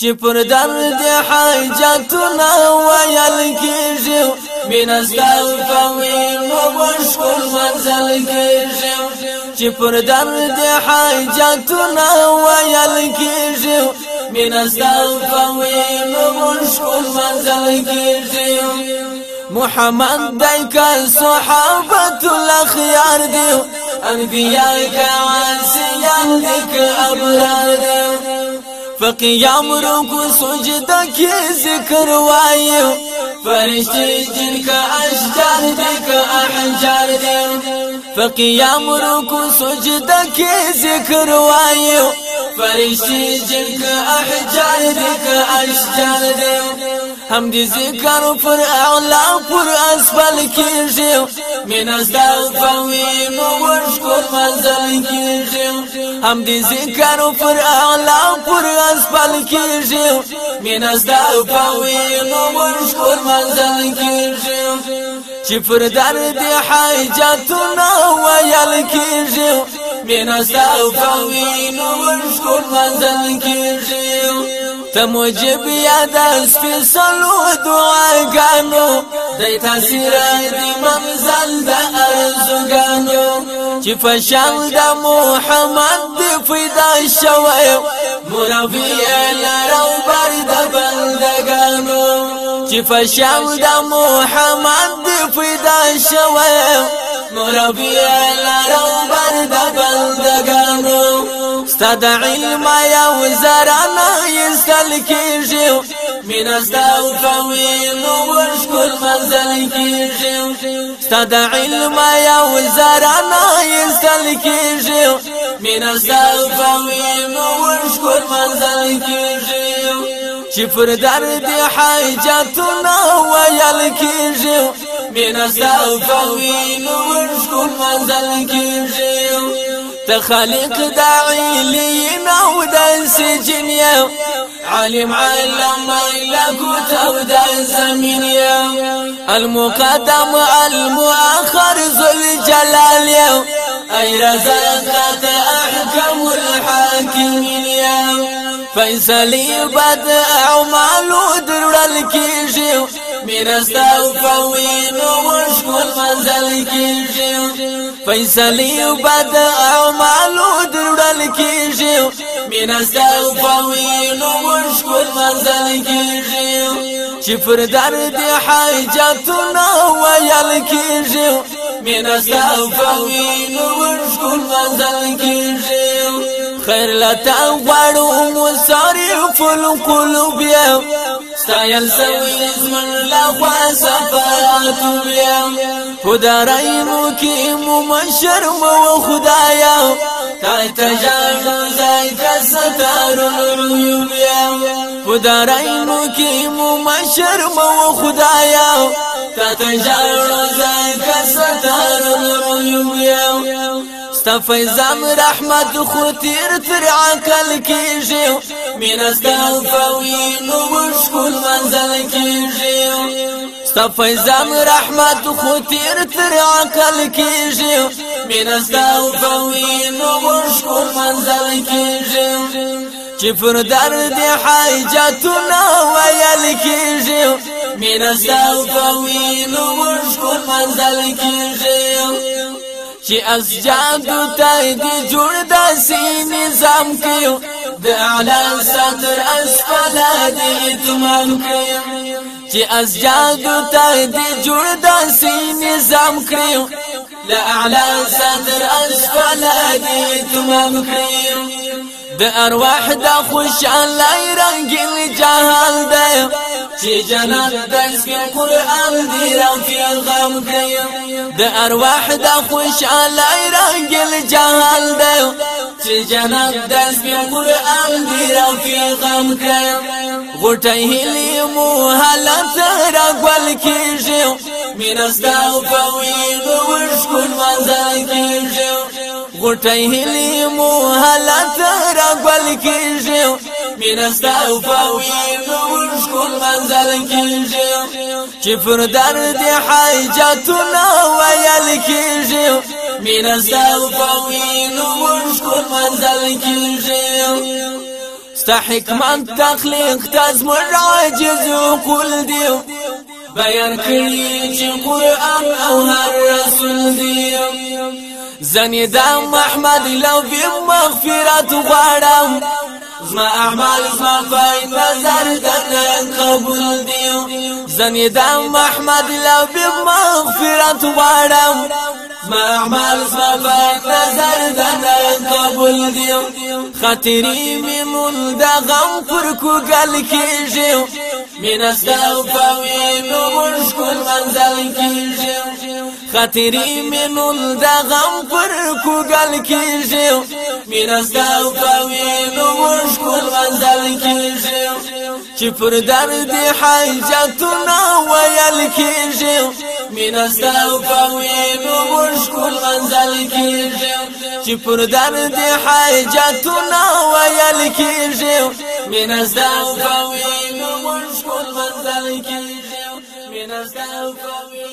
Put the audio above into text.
چې پر درد حاجتونه ویل کېږي مینه ستا په وینو بشکل منزل کېږي چې پر درد حاجتونه ویل کېږي مینه فویم و وینو بشکل منزل کیجیو محمد دایک صحابت الاخیار دیو انبیاء کا عاصیان دیک ابرار دیو فقیام رکو سجدہ کی ذکر وایو فرشتی جن کا اشجار دی کا احجار دی فقیام رکو سجدہ کی ذکر وایو فرشتی جن کا احجار دی کا اشجار دی هم دې ذکر پر اعلا پر اسفل کېږي مینز دا پوي نو ورشکو مزل کېږي هم دې ذکر پر اعلا پر اسفل کېږي مینز دا پوي نو ورشکو مزل کېږي چې پر درد حاجتونه ویل کېږي مینز دا پوي نو ورشکو مزل کېږي ته مجب یاد سپیڅلو دعاګانو د تاثیر د منزل د ارزوګانو چې په شان د محمد د فدا شوی مربي لارو بر د بندګانو چې په شان د محمد د فدا شوی مربي لارو بر د بندګانو ستا د علم یو زره نه اسکل کیږي مینا ستا او کوي نو مشکل منزل کیږي ستا د علم یو زره نه اسکل کیږي مینا ستا او کوي نو مشکل منزل کیږي چې پر درد حاجتونه ویل کیږي مینا ستا او کوي نو مشکل منزل کیږي تخلق داعي او دان سجن يا علم علم ملكوت او دان زمين يا المقدم المؤخر ذو الجلال يا اي رزقك احكم الحاكمين فیصلی بد اعمالو درړل کیږي میرستا او پوینو مشکل منزل کیږي فیصلی بد اعمالو درړل کیږي میرستا او پوینو مشکل منزل کیږي چې پر درد حاجتونه ویل کیږي میرستا او پوینو مشکل منزل کیږي خیر لتا غواړو مصارف القلوب یا ستایل سوي زمن لا خوا صفات یا خدای مو کې مو مشر مو خدایا تا تجاوز ستار العيوب يا خدای مو کې مو مشر مو خدایا تا تجاوز ستار العيوب يا ستا فیضام رحمت خو تیر تر عقل کیږي مینا ستا فوینو مشکل منزل کیږي ستا فیضام رحمت خو تیر تر عقل کیږي مینا ستا فوینو مشکل منزل کیږي چې پر درد حاجتونه ویل کیږي مینا ستا فوینو مشکل منزل کیږي چې از جادو ته دې جوړ داسې نظام کيو د اعلی سطر اسفل دې تمام کيو چې از جادو ته دې جوړ داسې نظام کيو د اعلی سطر اسفل دې تمام کيو د ارواح د خوشاله رنگین جهان دی چې جنت د سپین قران دی راوتي غم کوي د ارواح د خوشاله رنگل جهال دی چې جنت د سپین قران دی راوتي غم کوي غټه هلي مو حالت را ګل کیږي مینستاو په ویغه ورشکون مزای کیږي غټه هلي مو حالت را ګل کیږي مینستاو په ویغه منزل کیږي چې پر درد حاجتونه ویل کیږي مینا زاو فوینو مشکل منزل کیږي ستا حکمت تخلیق تاز مراجز و قول دیو بیان کړی چې قرآن او هر رسول دیو زنی دا محمد لو بی مغفرت زما اعمال زما په نظر دنن قبول دیو زمیدم محمد لو به مغفرت وړم زما اعمال زما په نظر دنن قبول دیو خاطری می مون د غم پر کو گل کیږي مینه ستو په وینو مشکل منځ خاطری منول دا غم پر کوګل کیږي میرستا او کوي نو مشکل غزل کیږي چې پر درد حاجتونه ویل کیږي میرستا او کوي نو مشکل غزل کیږي چې پر درد حاجتونه ویل کیږي میرستا او کوي نو مشکل غزل کیږي میرستا او کوي